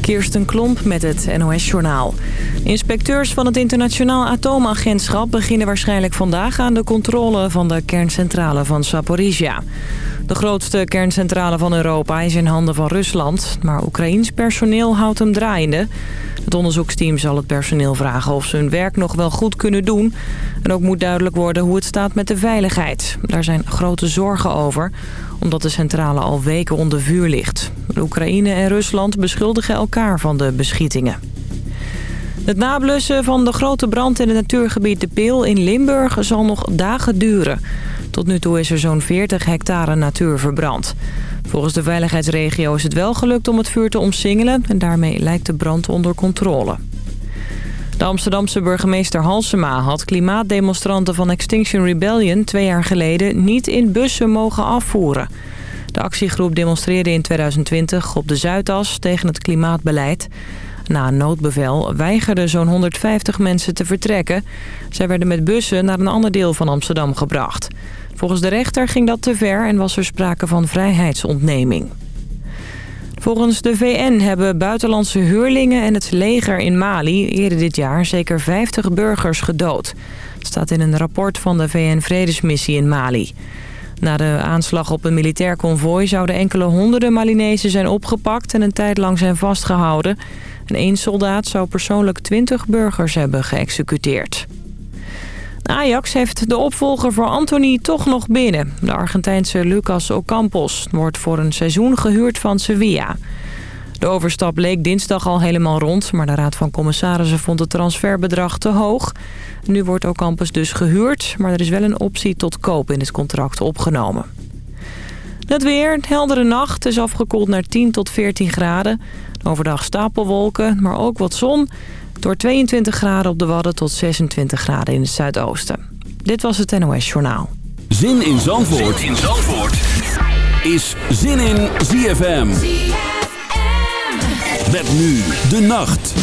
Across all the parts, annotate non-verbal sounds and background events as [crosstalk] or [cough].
Kirsten Klomp met het NOS-journaal. Inspecteurs van het Internationaal Atoomagentschap beginnen waarschijnlijk vandaag aan de controle van de kerncentrale van Zaporizhia. De grootste kerncentrale van Europa is in handen van Rusland, maar Oekraïns personeel houdt hem draaiende. Het onderzoeksteam zal het personeel vragen of ze hun werk nog wel goed kunnen doen. En ook moet duidelijk worden hoe het staat met de veiligheid. Daar zijn grote zorgen over, omdat de centrale al weken onder vuur ligt. Oekraïne en Rusland beschuldigen elkaar van de beschietingen. Het nablussen van de grote brand in het natuurgebied De Peel in Limburg zal nog dagen duren. Tot nu toe is er zo'n 40 hectare natuur verbrand. Volgens de veiligheidsregio is het wel gelukt om het vuur te omsingelen... en daarmee lijkt de brand onder controle. De Amsterdamse burgemeester Halsema had klimaatdemonstranten van Extinction Rebellion... twee jaar geleden niet in bussen mogen afvoeren. De actiegroep demonstreerde in 2020 op de Zuidas tegen het klimaatbeleid... Na een noodbevel weigerden zo'n 150 mensen te vertrekken. Zij werden met bussen naar een ander deel van Amsterdam gebracht. Volgens de rechter ging dat te ver en was er sprake van vrijheidsontneming. Volgens de VN hebben buitenlandse huurlingen en het leger in Mali eerder dit jaar zeker 50 burgers gedood. Dat staat in een rapport van de VN-vredesmissie in Mali. Na de aanslag op een militair konvooi zouden enkele honderden Malinezen zijn opgepakt en een tijd lang zijn vastgehouden. En één soldaat zou persoonlijk 20 burgers hebben geëxecuteerd. Ajax heeft de opvolger voor Anthony toch nog binnen. De Argentijnse Lucas Ocampos wordt voor een seizoen gehuurd van Sevilla. De overstap leek dinsdag al helemaal rond... maar de Raad van Commissarissen vond het transferbedrag te hoog. Nu wordt Ocampos dus gehuurd... maar er is wel een optie tot koop in het contract opgenomen. Het weer, heldere nacht, is afgekoeld naar 10 tot 14 graden. Overdag stapelwolken, maar ook wat zon... Door 22 graden op de Wadden tot 26 graden in het zuidoosten. Dit was het NOS Journaal. Zin in Zandvoort, zin in Zandvoort. is Zin in ZFM. ZFM. Met nu de nacht.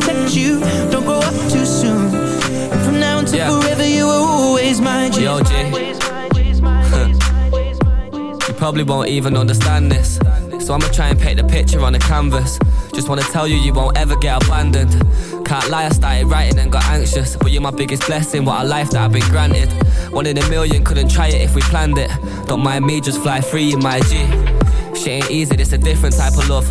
Protect you. Don't grow up too soon. And from now until yeah. forever, you were always my G. Yo, G. [laughs] you probably won't even understand this. So I'ma try and paint the picture on the canvas. Just wanna tell you, you won't ever get abandoned. Can't lie, I started writing and got anxious. But you're my biggest blessing, what a life that I've been granted. One in a million, couldn't try it if we planned it. Don't mind me, just fly free in my G. Shit ain't easy, this a different type of love.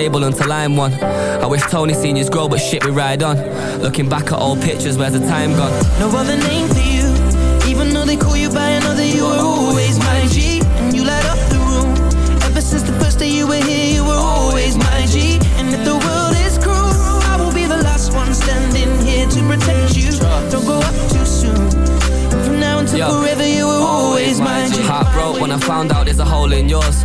stable until I'm one. I wish Tony seniors grow, but shit, we ride on. Looking back at old pictures, where's the time gone? No other name for you, even though they call you by another, you were always my G. And you light up the room. Ever since the first day you were here, you were always my G. And if the world is cruel, I will be the last one standing here to protect you. Don't go up too soon. From now until Yo. forever, you were always my G. Heart broke when I found out there's a hole in yours.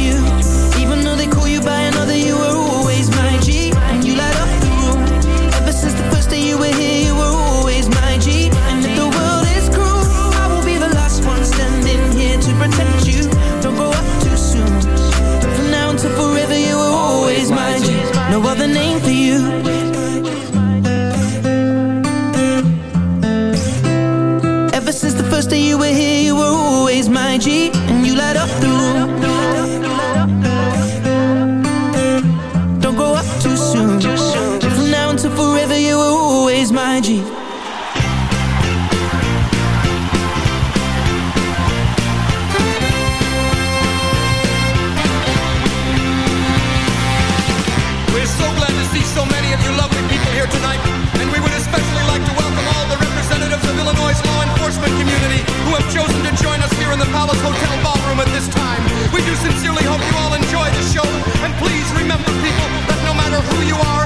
Palace Hotel Ballroom at this time. We do sincerely hope you all enjoy the show. And please remember, people, that no matter who you are,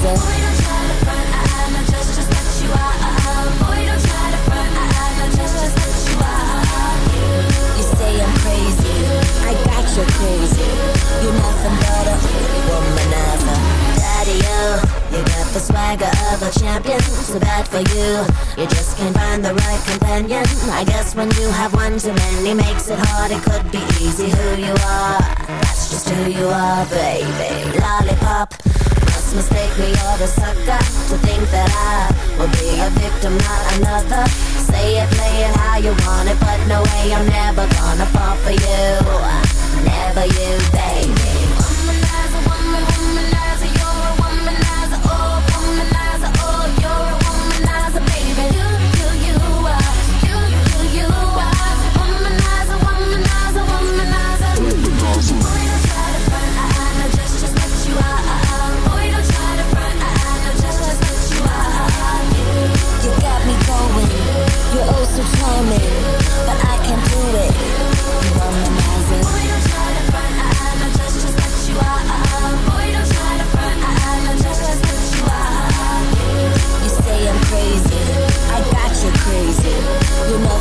Jesus. You say I'm crazy. I got you crazy. You're nothing but a womanizer. Daddy-o, oh. you got the swagger of a champion. So bad for you. You just can't find the right companion. I guess when you have one too many makes it hard. It could be easy who you are. That's just who you are, baby. Lollipop must mistake me you're a sucker to think that I will be a victim, not another. Say it, play it how you want it, but no way I'm never gonna fall for you. Never you, baby.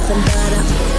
nothing but a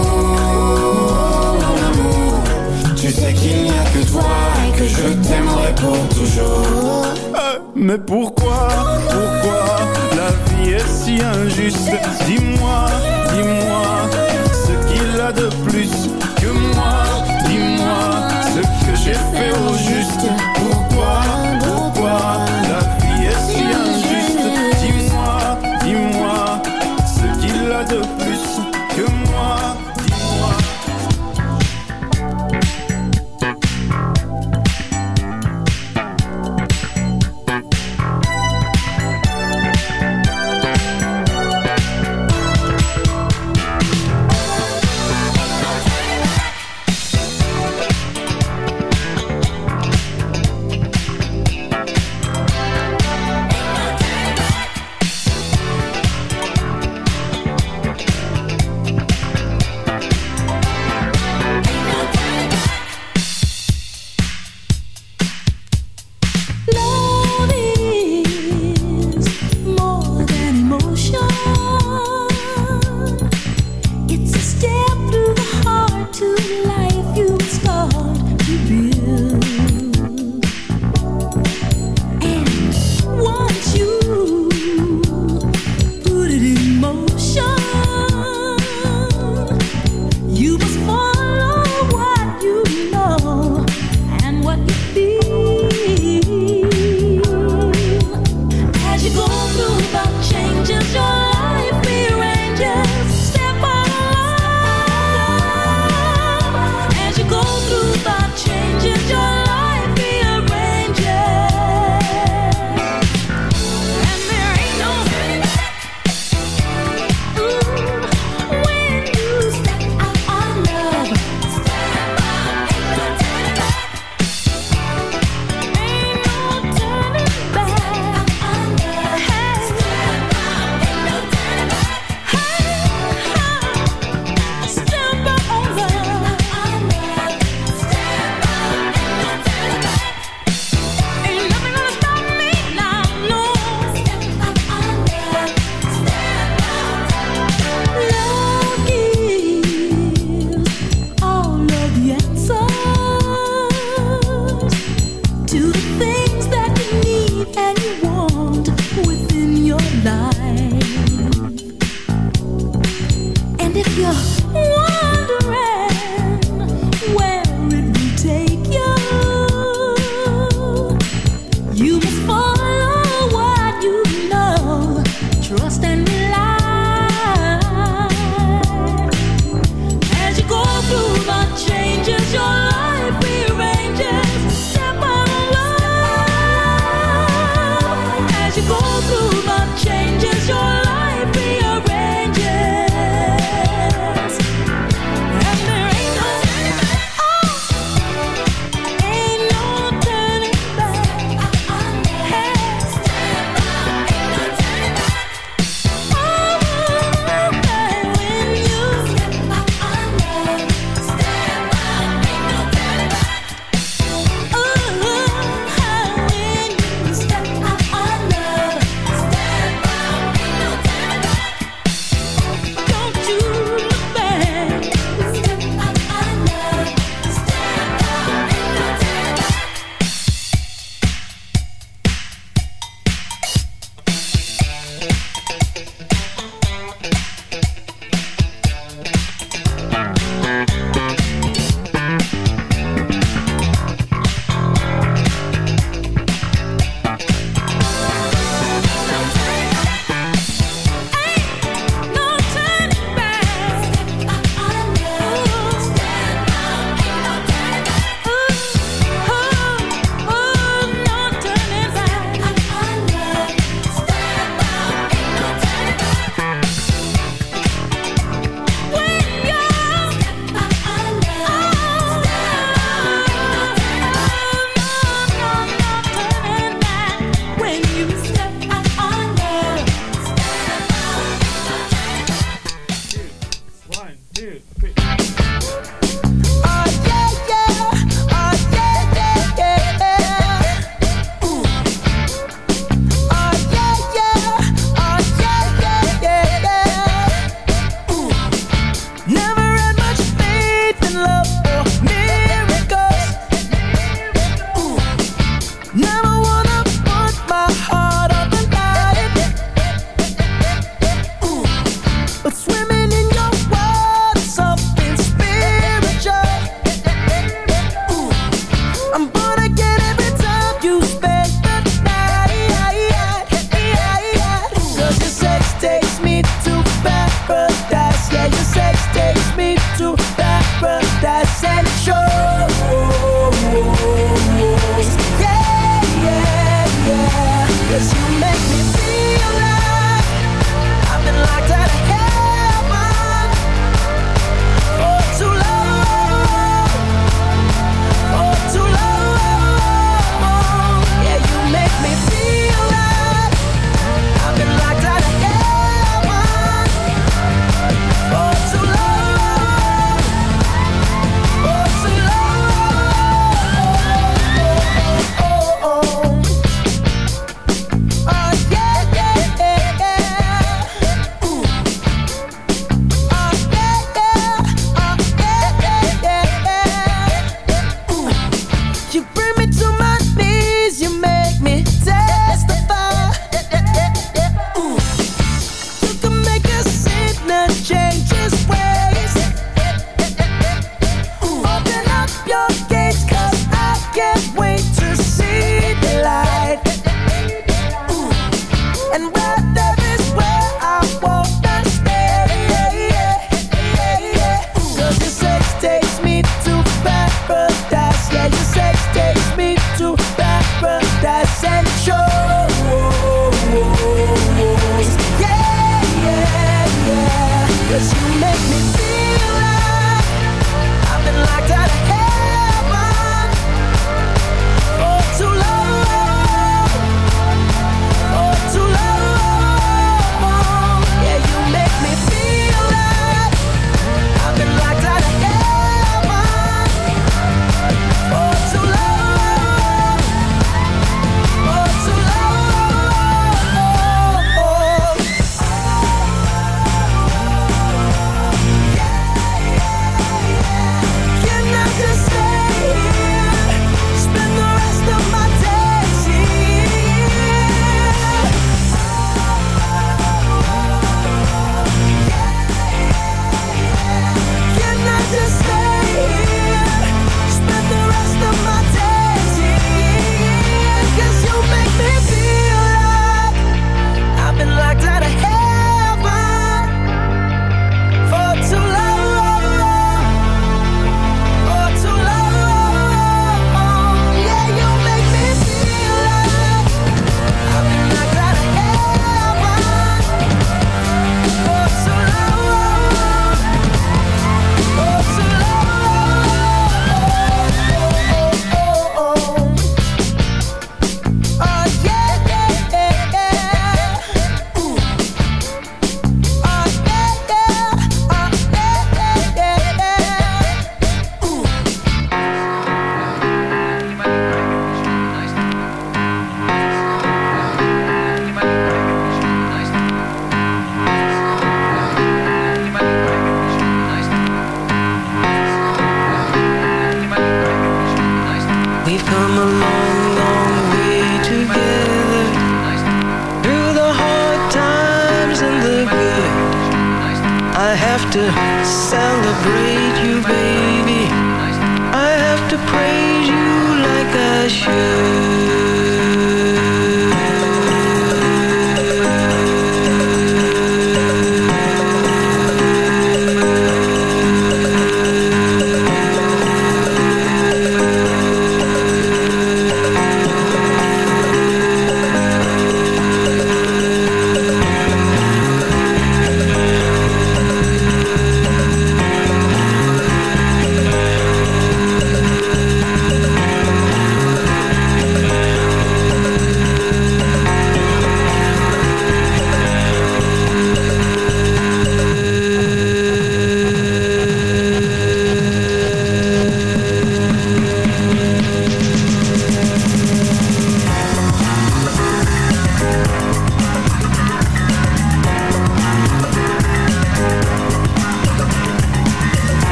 Je t'aimerai pour toujours. Mais pourquoi, pourquoi la vie est si injuste? Dis-moi,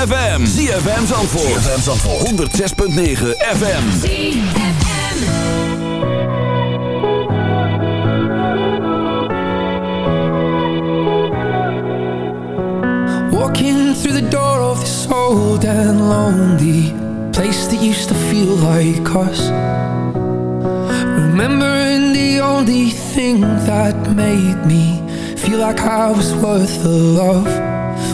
ZFM. ZFM Zandvoort. ZFM Zandvoort. 106.9 FM. ZFM. Walking through the door of this old and lonely place that used to feel like us. Remembering the only thing that made me Feel like I was worth the love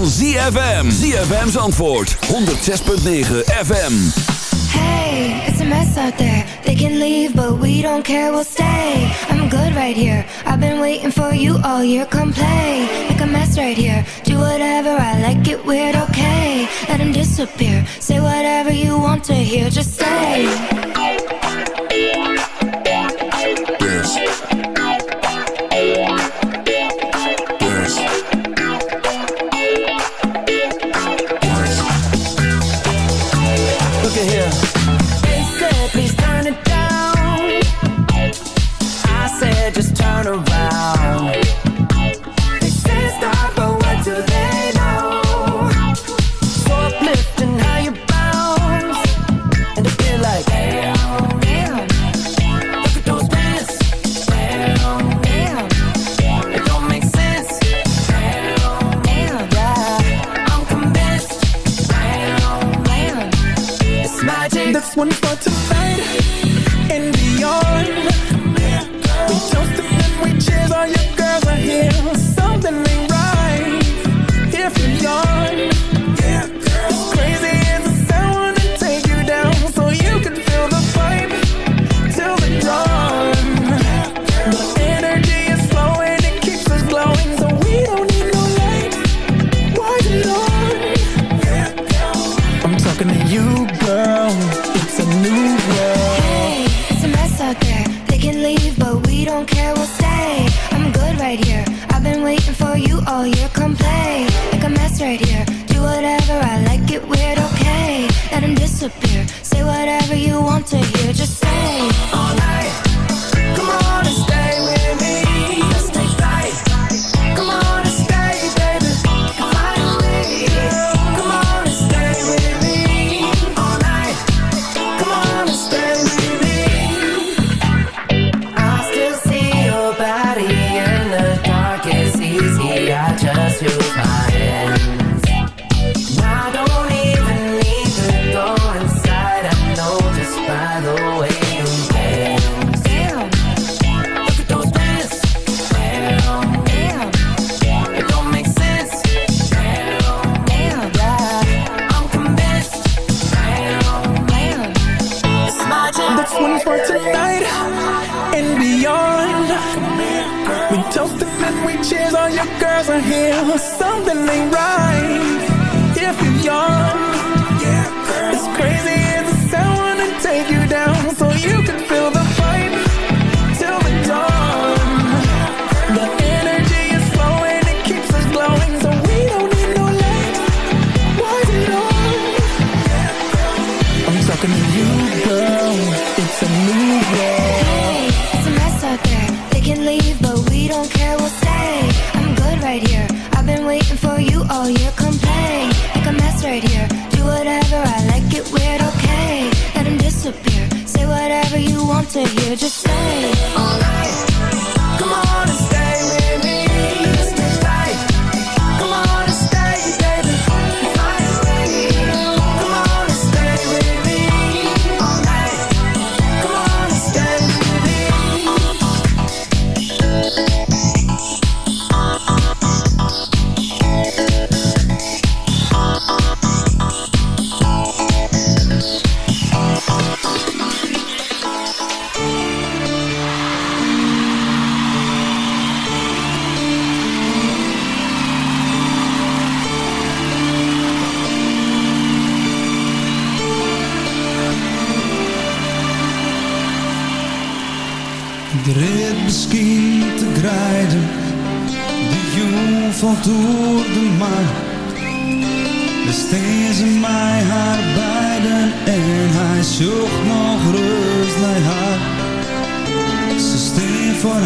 van ZFM. ZFM's antwoord 106.9 FM. Hey, it's a mess out there. They can leave, but we don't care, we'll stay. I'm good right here. I've been waiting for you all year. Come play, make a mess right here. Do whatever, I like it weird, okay. Let him disappear. Say whatever you want to hear, just say. just turn around. Cheers, all your girls are here. Something ain't right if you're young. It's crazy as the sound wanna take you down, so you can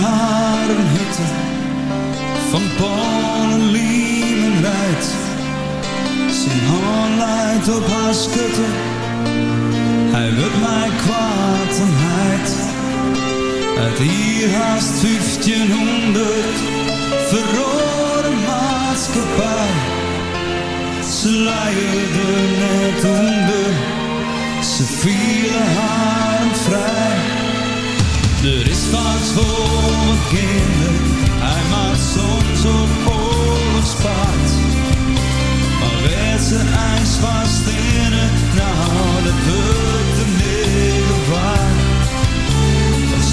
haar een hutte van Polen, Liemen rijdt. Zijn hand leidt op haar schutte, hij wil mij kwaad en heid. Uit hier haast 1500 verrode maatschappij. Ze leierden net onder, ze vielen haar vrij. Er is vaak voor een kinder, hij maakt soms op oorlogspaard. Maar werd ze ijs vast in het, nou dat wordt de middel waard.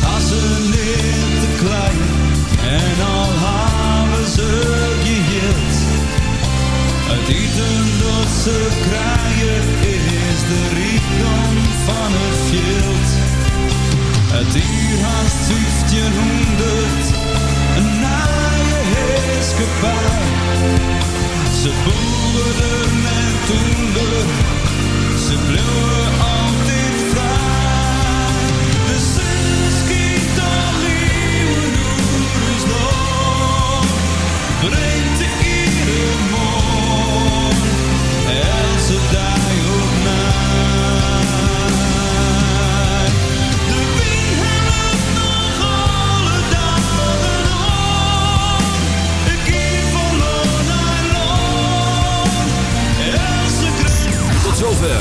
Was ze niet te klein en al hebben ze geheeld. Het eten dat ze krijgen is de rijkdom van het veld. Het uur haast 1500, een naaie heerskepaar. Ze boeren en toender, ze bleven